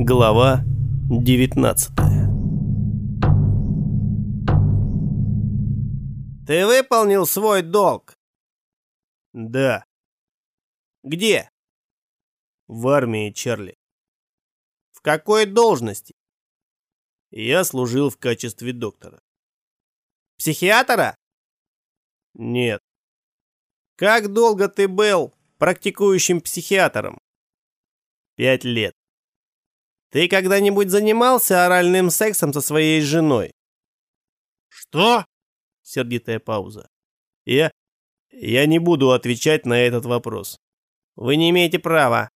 Глава 19 Ты выполнил свой долг? Да. Где? В армии, Чарли. В какой должности? Я служил в качестве доктора. Психиатра? Нет. Как долго ты был практикующим психиатром? Пять лет. Ты когда-нибудь занимался оральным сексом со своей женой? Что? Сердитая пауза. Я... Я не буду отвечать на этот вопрос. Вы не имеете права.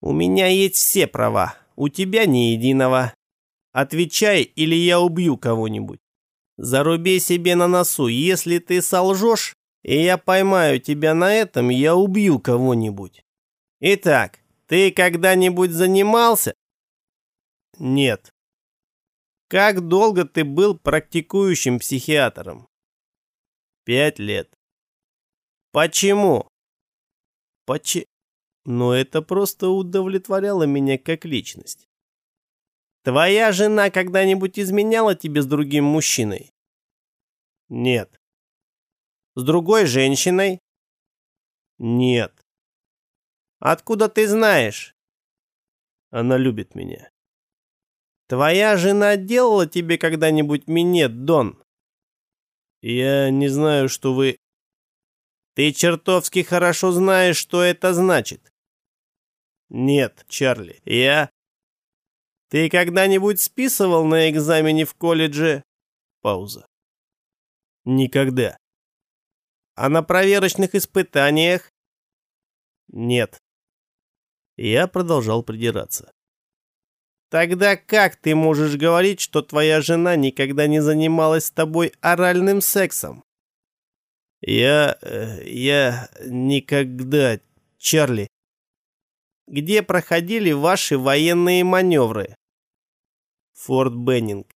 У меня есть все права. У тебя ни единого. Отвечай, или я убью кого-нибудь. Заруби себе на носу, если ты солжешь, и я поймаю тебя на этом, я убью кого-нибудь. Итак, ты когда-нибудь занимался? Нет. Как долго ты был практикующим психиатром? Пять лет. Почему? Почему? Но это просто удовлетворяло меня как личность. Твоя жена когда-нибудь изменяла тебе с другим мужчиной? Нет. С другой женщиной? Нет. Откуда ты знаешь? Она любит меня. Твоя жена делала тебе когда-нибудь минет, Дон? Я не знаю, что вы... Ты чертовски хорошо знаешь, что это значит. Нет, Чарли, я... Ты когда-нибудь списывал на экзамене в колледже? Пауза. Никогда. А на проверочных испытаниях? Нет. Я продолжал придираться. Тогда как ты можешь говорить, что твоя жена никогда не занималась с тобой оральным сексом? Я... Э, я никогда... Чарли. Где проходили ваши военные маневры? Форт Беннинг.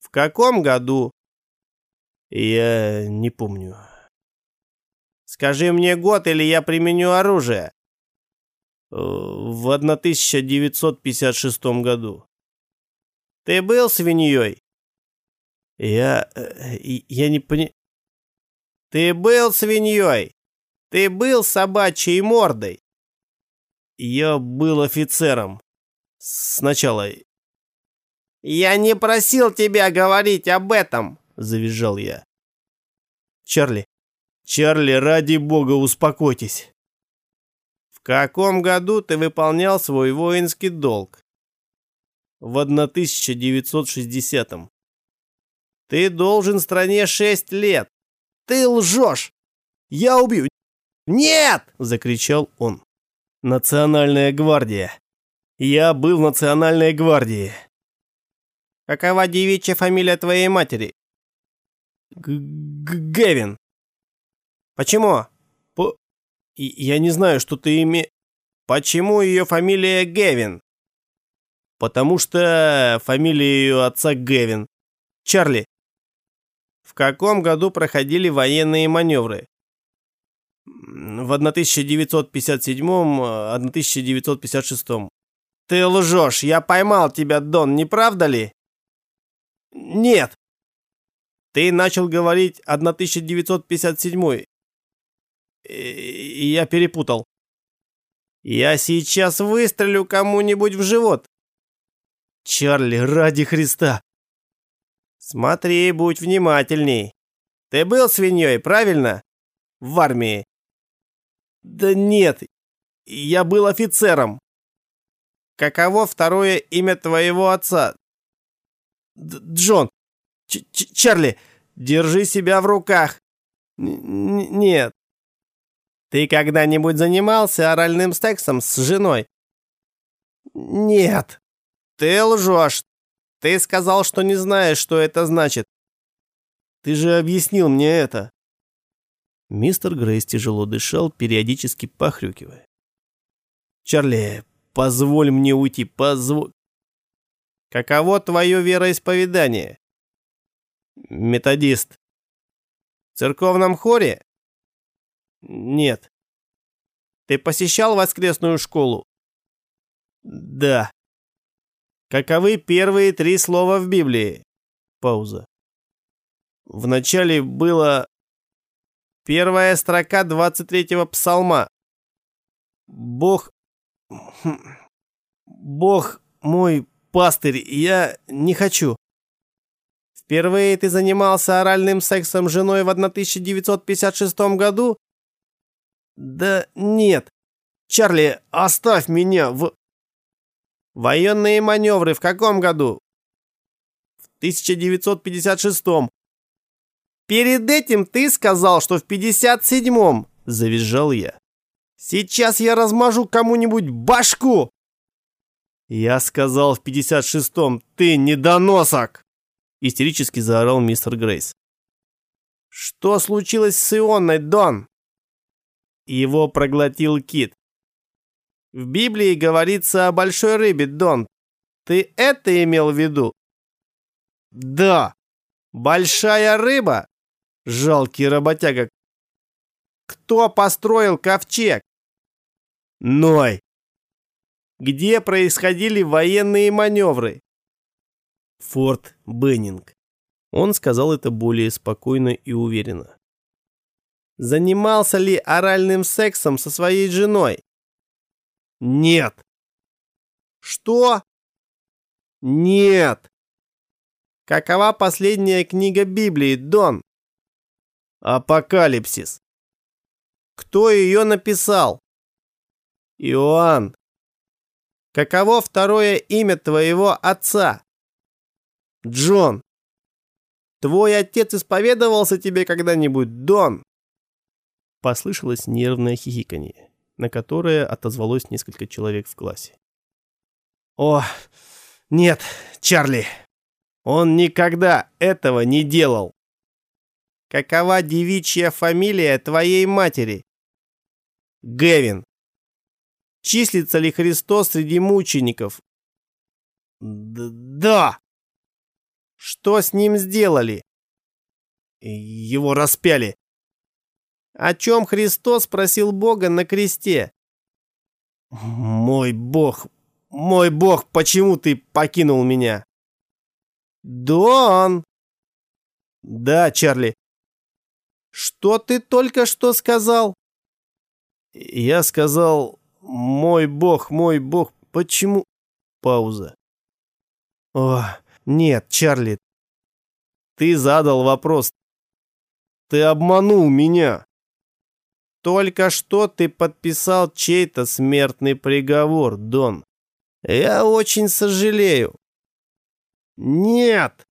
В каком году? Я не помню. Скажи мне год, или я применю оружие. В 1956 году. Ты был свиньей? Я... я не пони... Ты был свиньей? Ты был собачьей мордой? Я был офицером. Сначала... «Я не просил тебя говорить об этом!» — завизжал я. «Чарли, Чарли, ради бога, успокойтесь!» Каком году ты выполнял свой воинский долг? В 1960-м. Ты должен стране шесть лет. Ты лжешь! Я убью! Нет! Закричал он. Национальная гвардия. Я был в Национальной гвардии. Какова девичья фамилия твоей матери? -г Гевин. Почему? Я не знаю, что ты име... Почему ее фамилия Гевин? Потому что фамилия ее отца Гевин. Чарли. В каком году проходили военные маневры? В 1957-1956. Ты лжешь, я поймал тебя, Дон, не правда ли? Нет. Ты начал говорить 1957 и я перепутал. Я сейчас выстрелю кому-нибудь в живот. Чарли, ради Христа. Смотри, будь внимательней. Ты был свиньей, правильно? В армии. Да нет, я был офицером. Каково второе имя твоего отца? Д Джон. Ч -ч Чарли, держи себя в руках. Н нет. Ты когда-нибудь занимался оральным сексом с женой? Нет. Ты лжешь. Ты сказал, что не знаешь, что это значит. Ты же объяснил мне это. Мистер Грейс тяжело дышал, периодически похрюкивая. Чарли, позволь мне уйти, позволь. Каково твое вероисповедание? Методист. В церковном хоре? Нет. Ты посещал воскресную школу? Да. Каковы первые три слова в Библии? Пауза. Вначале было первая строка 23-го псалма. Бог... Бог мой пастырь, я не хочу. Впервые ты занимался оральным сексом с женой в 1956 году? Да нет. Чарли, оставь меня в... Военные маневры в каком году? В 1956. Перед этим ты сказал, что в 57-м, завизжал я. Сейчас я размажу кому-нибудь башку. Я сказал в 56-м, ты недоносок истерически заорал мистер Грейс. «Что случилось с Ионной, Дон?» Его проглотил кит. «В Библии говорится о большой рыбе, Дон. Ты это имел в виду?» «Да, большая рыба? Жалкий работяга. Кто построил ковчег?» «Ной!» Где происходили военные маневры? Форт Беннинг. Он сказал это более спокойно и уверенно. Занимался ли оральным сексом со своей женой? Нет. Что? Нет. Какова последняя книга Библии, Дон? Апокалипсис. Кто ее написал? Иоанн. Каково второе имя твоего отца? Джон, твой отец исповедовался тебе когда-нибудь, Дон?» Послышалось нервное хихиканье, на которое отозвалось несколько человек в классе. «О, нет, Чарли, он никогда этого не делал!» «Какова девичья фамилия твоей матери?» «Гевин». «Числится ли Христос среди мучеников?» Д «Да!» Что с ним сделали? Его распяли. О чем Христос спросил Бога на кресте? Мой Бог, мой Бог, почему ты покинул меня? Дон! Да, Чарли. Что ты только что сказал? Я сказал, мой Бог, мой Бог, почему... Пауза. О, нет, Чарли, ты задал вопрос. Ты обманул меня. Только что ты подписал чей-то смертный приговор, Дон. Я очень сожалею. Нет.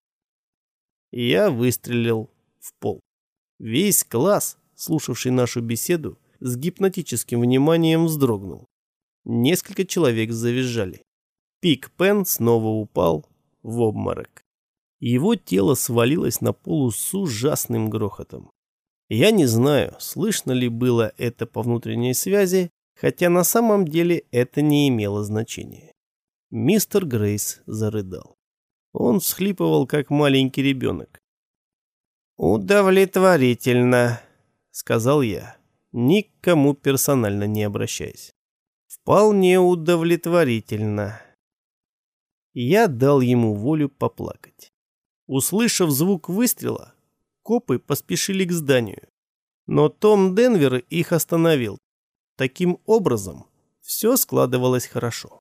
Я выстрелил в пол. Весь класс, слушавший нашу беседу, с гипнотическим вниманием вздрогнул. Несколько человек завизжали. Пик Пен снова упал, в обморок. Его тело свалилось на полу с ужасным грохотом. Я не знаю, слышно ли было это по внутренней связи, хотя на самом деле это не имело значения. Мистер Грейс зарыдал. Он всхлипывал, как маленький ребенок. «Удовлетворительно», — сказал я, никому персонально не обращаясь. «Вполне удовлетворительно». Я дал ему волю поплакать. Услышав звук выстрела, копы поспешили к зданию. Но Том Денвер их остановил. Таким образом, все складывалось хорошо.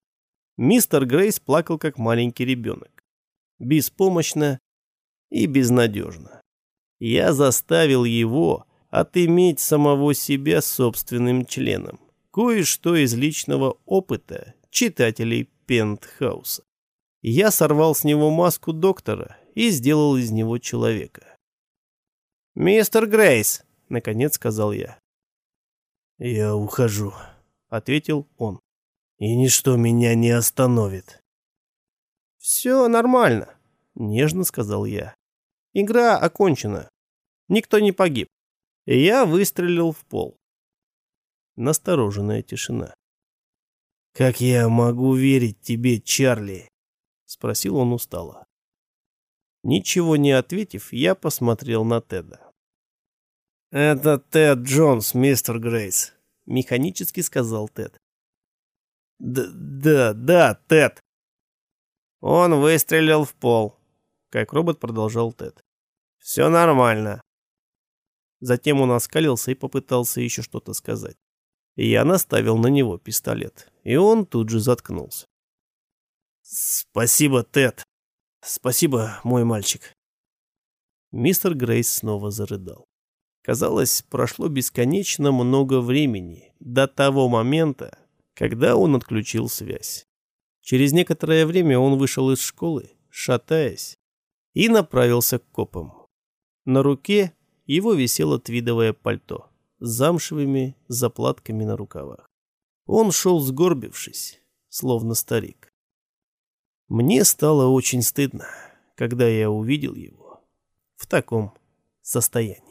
Мистер Грейс плакал, как маленький ребенок. Беспомощно и безнадежно. Я заставил его отыметь самого себя собственным членом. Кое-что из личного опыта читателей Пентхауса. Я сорвал с него маску доктора и сделал из него человека. «Мистер Грейс», — наконец сказал я. «Я ухожу», — ответил он. «И ничто меня не остановит». «Все нормально», — нежно сказал я. «Игра окончена. Никто не погиб». Я выстрелил в пол. Настороженная тишина. «Как я могу верить тебе, Чарли?» Спросил он устало. Ничего не ответив, я посмотрел на Теда. «Это Тед Джонс, мистер Грейс», — механически сказал Тед. Д да, да, Тед. Он выстрелил в пол. Как робот продолжал Тед. Все нормально. Затем он оскалился и попытался еще что-то сказать. Я наставил на него пистолет, и он тут же заткнулся. «Спасибо, Тед. Спасибо, мой мальчик». Мистер Грейс снова зарыдал. Казалось, прошло бесконечно много времени до того момента, когда он отключил связь. Через некоторое время он вышел из школы, шатаясь, и направился к копам. На руке его висело твидовое пальто с замшевыми заплатками на рукавах. Он шел сгорбившись, словно старик. Мне стало очень стыдно, когда я увидел его в таком состоянии.